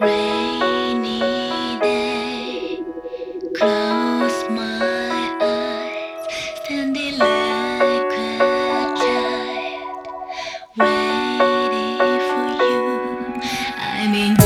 Rain. mean.